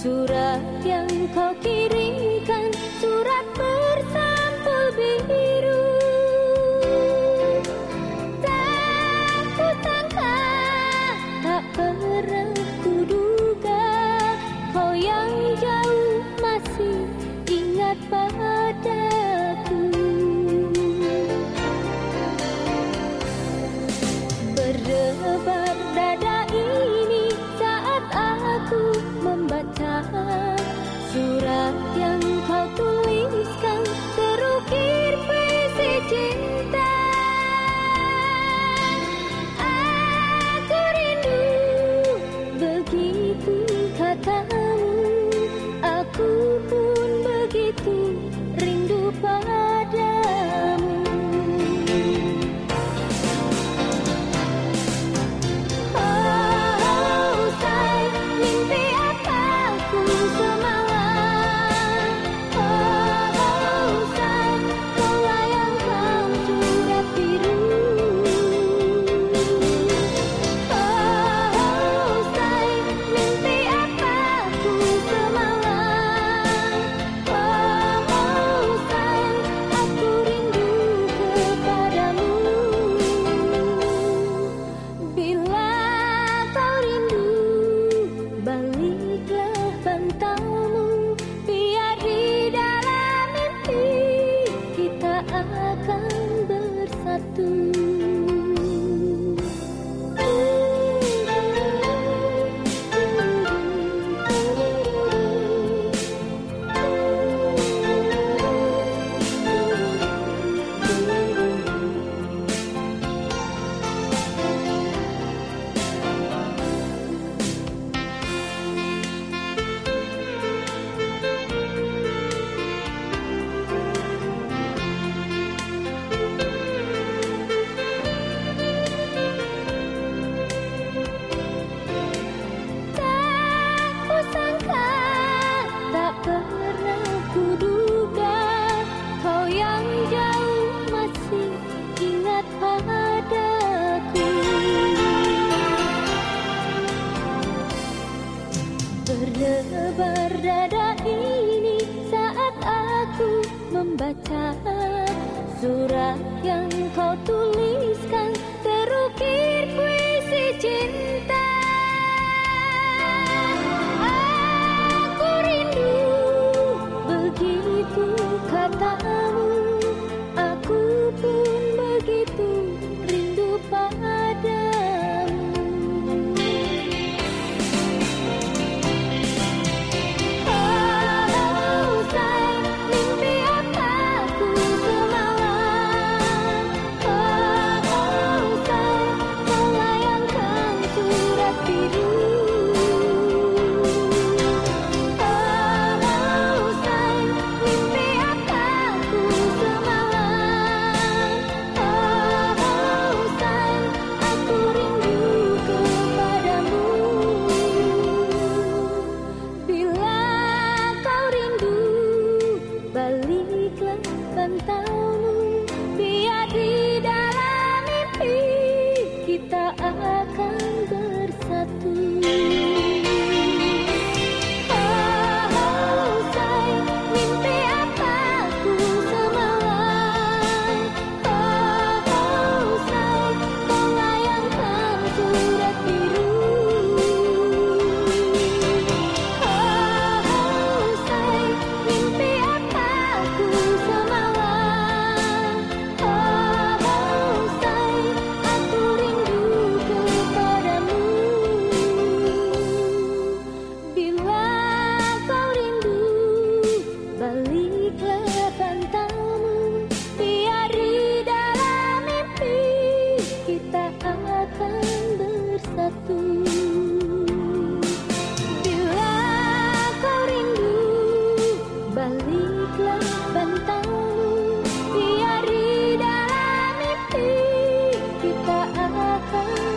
surat yang kau kirim. baca surat yang kau tuliskan. Terukir puisi cinta akan bersatu. kita akan